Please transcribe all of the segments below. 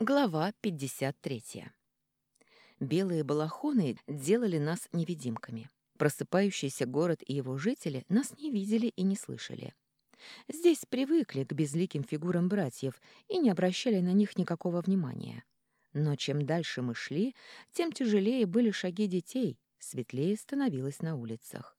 Глава 53. Белые балахоны делали нас невидимками. Просыпающийся город и его жители нас не видели и не слышали. Здесь привыкли к безликим фигурам братьев и не обращали на них никакого внимания. Но чем дальше мы шли, тем тяжелее были шаги детей, светлее становилось на улицах.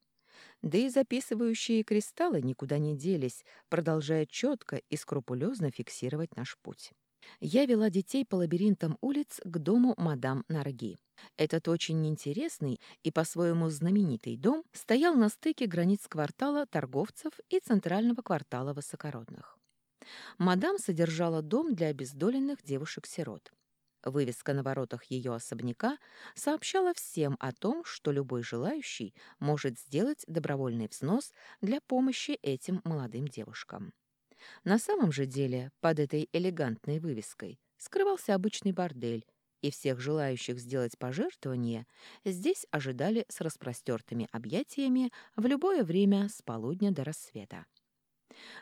Да и записывающие кристаллы никуда не делись, продолжая четко и скрупулезно фиксировать наш путь я вела детей по лабиринтам улиц к дому мадам Нарги. Этот очень интересный и по-своему знаменитый дом стоял на стыке границ квартала торговцев и центрального квартала высокородных. Мадам содержала дом для обездоленных девушек-сирот. Вывеска на воротах ее особняка сообщала всем о том, что любой желающий может сделать добровольный взнос для помощи этим молодым девушкам. На самом же деле под этой элегантной вывеской скрывался обычный бордель, и всех желающих сделать пожертвование здесь ожидали с распростертыми объятиями в любое время с полудня до рассвета.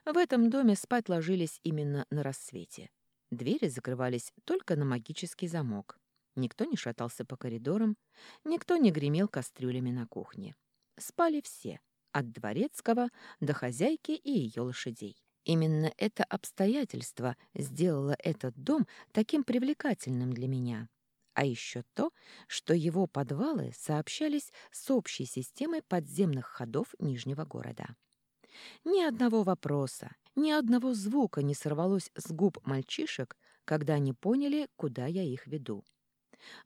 В этом доме спать ложились именно на рассвете. Двери закрывались только на магический замок. Никто не шатался по коридорам, никто не гремел кастрюлями на кухне. Спали все, от дворецкого до хозяйки и ее лошадей. Именно это обстоятельство сделало этот дом таким привлекательным для меня. А еще то, что его подвалы сообщались с общей системой подземных ходов Нижнего города. Ни одного вопроса, ни одного звука не сорвалось с губ мальчишек, когда они поняли, куда я их веду.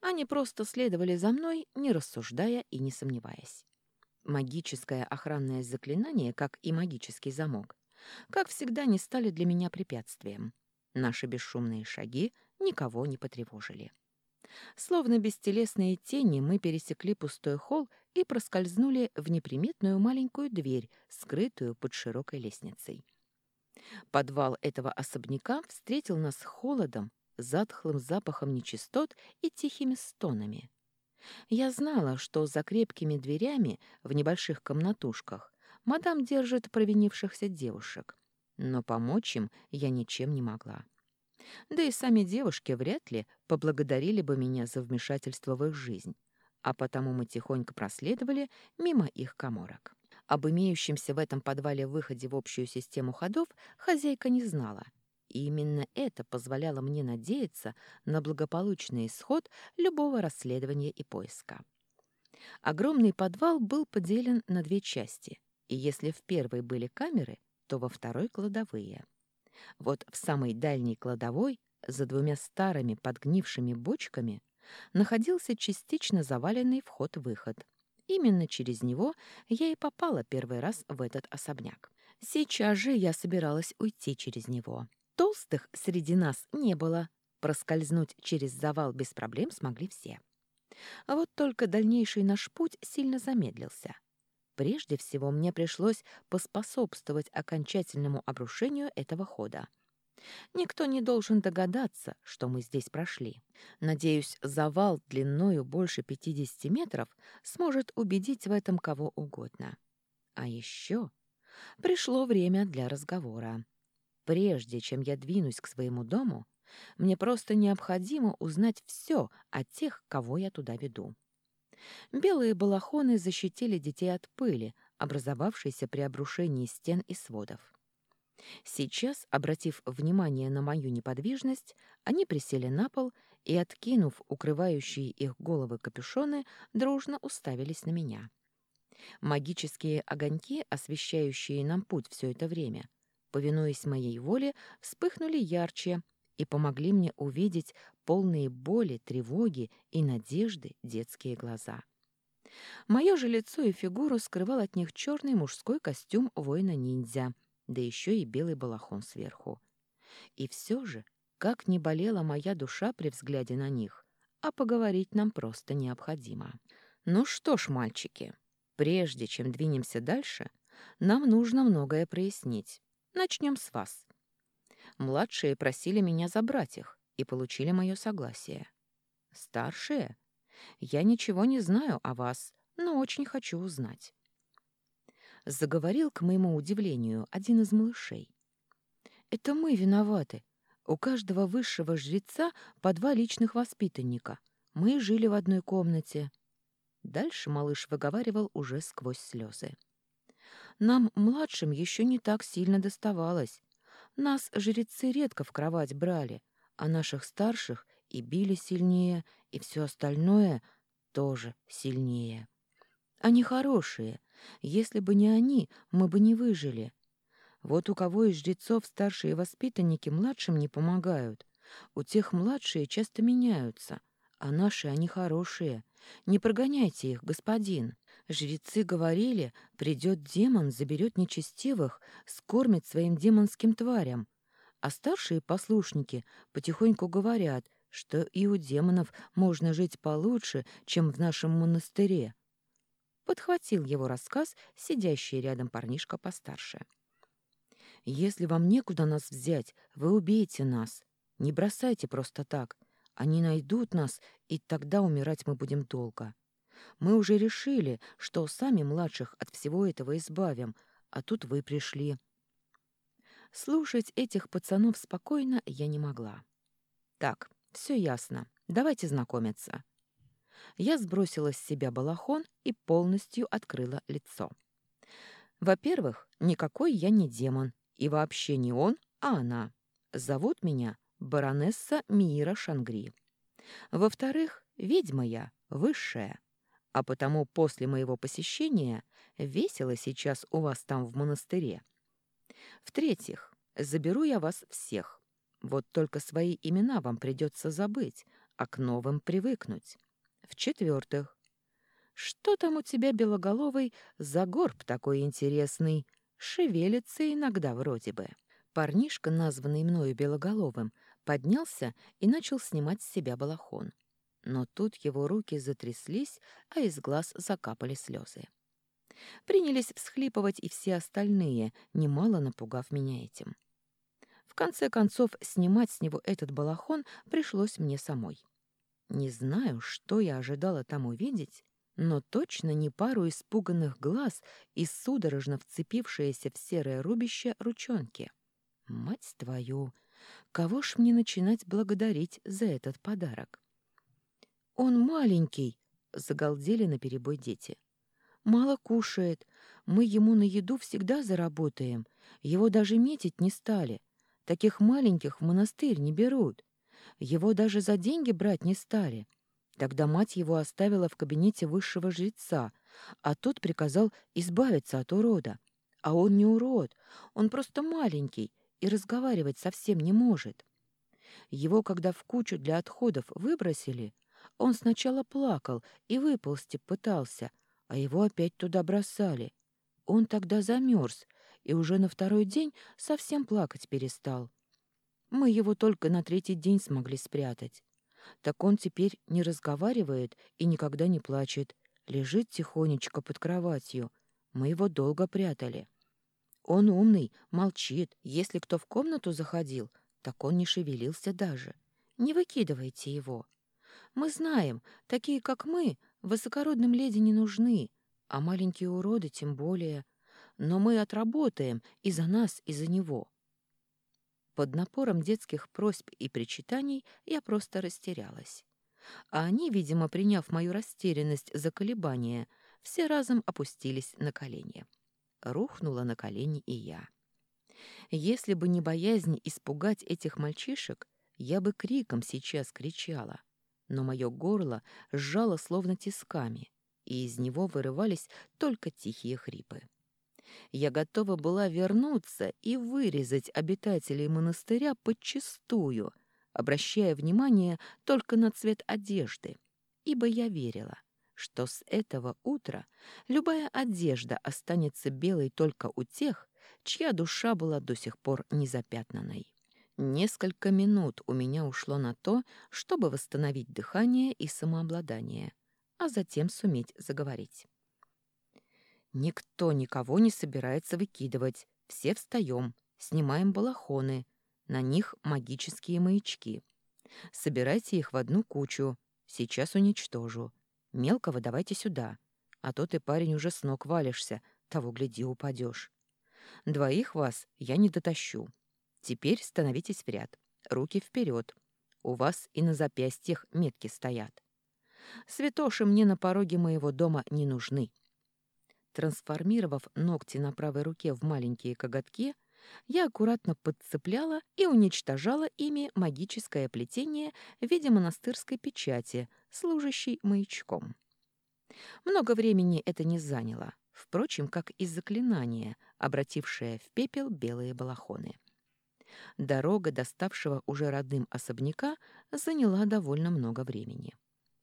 Они просто следовали за мной, не рассуждая и не сомневаясь. Магическое охранное заклинание, как и магический замок, как всегда, не стали для меня препятствием. Наши бесшумные шаги никого не потревожили. Словно бестелесные тени мы пересекли пустой холл и проскользнули в неприметную маленькую дверь, скрытую под широкой лестницей. Подвал этого особняка встретил нас холодом, затхлым запахом нечистот и тихими стонами. Я знала, что за крепкими дверями в небольших комнатушках мадам держит провинившихся девушек, но помочь им я ничем не могла. Да и сами девушки вряд ли поблагодарили бы меня за вмешательство в их жизнь, а потому мы тихонько проследовали мимо их коморок. Об имеющемся в этом подвале выходе в общую систему ходов хозяйка не знала, и именно это позволяло мне надеяться на благополучный исход любого расследования и поиска. Огромный подвал был поделен на две части — и если в первой были камеры, то во второй — кладовые. Вот в самой дальней кладовой, за двумя старыми подгнившими бочками, находился частично заваленный вход-выход. Именно через него я и попала первый раз в этот особняк. Сейчас же я собиралась уйти через него. Толстых среди нас не было. Проскользнуть через завал без проблем смогли все. А вот только дальнейший наш путь сильно замедлился — Прежде всего мне пришлось поспособствовать окончательному обрушению этого хода. Никто не должен догадаться, что мы здесь прошли. Надеюсь, завал длиною больше 50 метров сможет убедить в этом кого угодно. А еще пришло время для разговора. Прежде чем я двинусь к своему дому, мне просто необходимо узнать все о тех, кого я туда веду. Белые балахоны защитили детей от пыли, образовавшейся при обрушении стен и сводов. Сейчас, обратив внимание на мою неподвижность, они присели на пол и, откинув укрывающие их головы капюшоны, дружно уставились на меня. Магические огоньки, освещающие нам путь все это время, повинуясь моей воле, вспыхнули ярче и помогли мне увидеть полные боли, тревоги и надежды детские глаза. Мое же лицо и фигуру скрывал от них черный мужской костюм воина-ниндзя, да еще и белый балахон сверху. И все же, как не болела моя душа при взгляде на них, а поговорить нам просто необходимо. Ну что ж, мальчики, прежде чем двинемся дальше, нам нужно многое прояснить. Начнем с вас. Младшие просили меня забрать их и получили мое согласие. Старшие? Я ничего не знаю о вас, но очень хочу узнать. Заговорил, к моему удивлению, один из малышей. «Это мы виноваты. У каждого высшего жреца по два личных воспитанника. Мы жили в одной комнате. Дальше малыш выговаривал уже сквозь слезы. Нам, младшим, еще не так сильно доставалось. Нас жрецы редко в кровать брали, а наших старших и били сильнее, и все остальное тоже сильнее. Они хорошие. Если бы не они, мы бы не выжили. Вот у кого из жрецов старшие воспитанники младшим не помогают. У тех младшие часто меняются, а наши они хорошие. Не прогоняйте их, господин. Жрецы говорили, придет демон, заберет нечестивых, скормит своим демонским тварям. А старшие послушники потихоньку говорят, что и у демонов можно жить получше, чем в нашем монастыре. Подхватил его рассказ сидящий рядом парнишка постарше. Если вам некуда нас взять, вы убейте нас. Не бросайте просто так. Они найдут нас, и тогда умирать мы будем долго. Мы уже решили, что сами младших от всего этого избавим, а тут вы пришли. Слушать этих пацанов спокойно я не могла. Так, все ясно. Давайте знакомиться. Я сбросила с себя балахон и полностью открыла лицо. Во-первых, никакой я не демон, и вообще не он, а она. Зовут меня баронесса Мира Шангри. Во-вторых, ведьма я, высшая. А потому после моего посещения весело сейчас у вас там в монастыре. В-третьих, заберу я вас всех. Вот только свои имена вам придется забыть, а к новым привыкнуть. В-четвертых, что там у тебя, белоголовый, за горб такой интересный? Шевелится иногда вроде бы. Парнишка, названный мною Белоголовым, поднялся и начал снимать с себя балахон. Но тут его руки затряслись, а из глаз закапали слезы. Принялись всхлипывать и все остальные, немало напугав меня этим. В конце концов, снимать с него этот балахон пришлось мне самой. Не знаю, что я ожидала там увидеть, но точно не пару испуганных глаз и судорожно вцепившиеся в серое рубище ручонки. Мать твою! Кого ж мне начинать благодарить за этот подарок? Он маленький, загалдели наперебой дети. Мало кушает. Мы ему на еду всегда заработаем. Его даже метить не стали. Таких маленьких в монастырь не берут. Его даже за деньги брать не стали. Тогда мать его оставила в кабинете высшего жреца, а тот приказал избавиться от урода. А он не урод, он просто маленький и разговаривать совсем не может. Его, когда в кучу для отходов выбросили, он сначала плакал и выползти пытался, а его опять туда бросали. Он тогда замерз и уже на второй день совсем плакать перестал. Мы его только на третий день смогли спрятать. Так он теперь не разговаривает и никогда не плачет. Лежит тихонечко под кроватью. Мы его долго прятали. Он умный, молчит. Если кто в комнату заходил, так он не шевелился даже. Не выкидывайте его. Мы знаем, такие, как мы, высокородным леди не нужны, а маленькие уроды тем более. Но мы отработаем и за нас, и за него. Под напором детских просьб и причитаний я просто растерялась. А они, видимо, приняв мою растерянность за колебания, все разом опустились на колени. Рухнула на колени и я. Если бы не боязнь испугать этих мальчишек, я бы криком сейчас кричала. Но мое горло сжало словно тисками, и из него вырывались только тихие хрипы. Я готова была вернуться и вырезать обитателей монастыря подчистую, обращая внимание только на цвет одежды, ибо я верила, что с этого утра любая одежда останется белой только у тех, чья душа была до сих пор незапятнанной. Несколько минут у меня ушло на то, чтобы восстановить дыхание и самообладание, а затем суметь заговорить. Никто никого не собирается выкидывать. Все встаем, снимаем балахоны. На них магические маячки. Собирайте их в одну кучу. Сейчас уничтожу. Мелкого давайте сюда. А то ты, парень, уже с ног валишься. Того, гляди, упадешь. Двоих вас я не дотащу. Теперь становитесь в ряд. руки вперед. У вас и на запястьях метки стоят. Святоши мне на пороге моего дома не нужны. Трансформировав ногти на правой руке в маленькие коготки, я аккуратно подцепляла и уничтожала ими магическое плетение в виде монастырской печати, служащей маячком. Много времени это не заняло, впрочем, как и заклинание, обратившее в пепел белые балахоны. Дорога, доставшего уже родным особняка, заняла довольно много времени.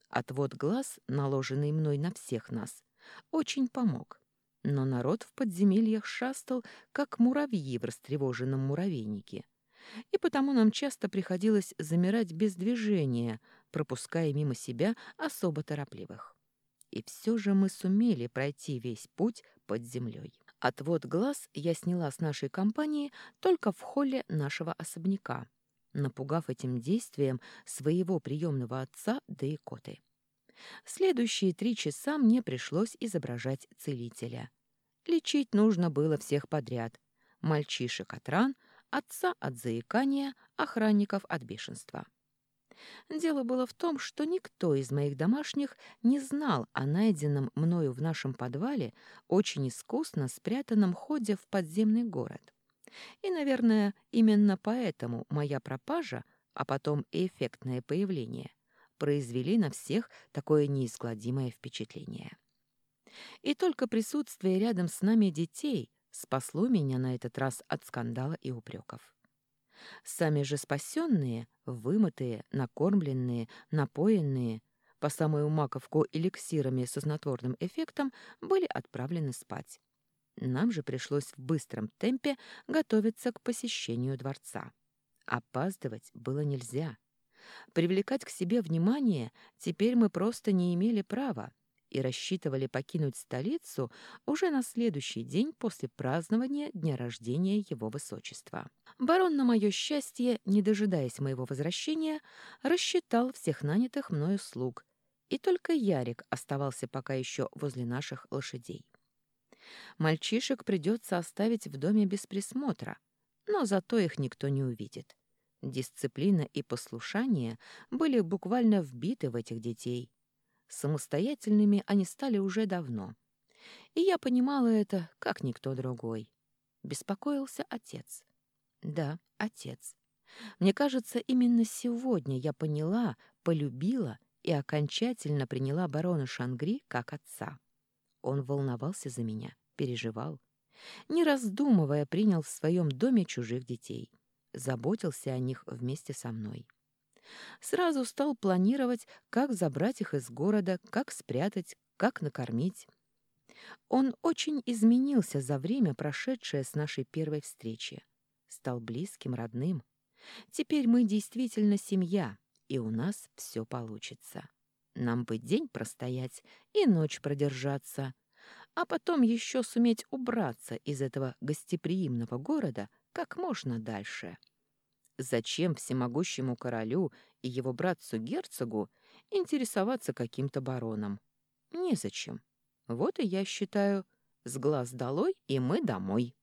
Отвод глаз, наложенный мной на всех нас, очень помог. Но народ в подземельях шастал, как муравьи в растревоженном муравейнике. И потому нам часто приходилось замирать без движения, пропуская мимо себя особо торопливых. И все же мы сумели пройти весь путь под землей. Отвод глаз я сняла с нашей компании только в холле нашего особняка, напугав этим действием своего приемного отца да и коты. Следующие три часа мне пришлось изображать целителя. Лечить нужно было всех подряд. Мальчишек от ран, отца от заикания, охранников от бешенства. Дело было в том, что никто из моих домашних не знал о найденном мною в нашем подвале очень искусно спрятанном ходе в подземный город. И, наверное, именно поэтому моя пропажа, а потом и эффектное появление, произвели на всех такое неизгладимое впечатление. И только присутствие рядом с нами детей спасло меня на этот раз от скандала и упреков. Сами же спасенные, вымытые, накормленные, напоенные, по самую маковку эликсирами со снотворным эффектом, были отправлены спать. Нам же пришлось в быстром темпе готовиться к посещению дворца. Опаздывать было нельзя. Привлекать к себе внимание теперь мы просто не имели права и рассчитывали покинуть столицу уже на следующий день после празднования дня рождения его высочества. Барон, на мое счастье, не дожидаясь моего возвращения, рассчитал всех нанятых мною слуг, и только Ярик оставался пока еще возле наших лошадей. Мальчишек придется оставить в доме без присмотра, но зато их никто не увидит. Дисциплина и послушание были буквально вбиты в этих детей. Самостоятельными они стали уже давно. И я понимала это, как никто другой. Беспокоился отец. Да, отец. Мне кажется, именно сегодня я поняла, полюбила и окончательно приняла барона Шангри как отца. Он волновался за меня, переживал. Не раздумывая, принял в своем доме чужих детей. Заботился о них вместе со мной. Сразу стал планировать, как забрать их из города, как спрятать, как накормить. Он очень изменился за время, прошедшее с нашей первой встречи. Стал близким, родным. Теперь мы действительно семья, и у нас все получится. Нам бы день простоять и ночь продержаться, а потом еще суметь убраться из этого гостеприимного города как можно дальше. Зачем всемогущему королю и его братцу-герцогу интересоваться каким-то бароном? Незачем. Вот и я считаю, с глаз долой, и мы домой.